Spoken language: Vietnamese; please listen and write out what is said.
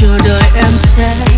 chờ đợi em sẽ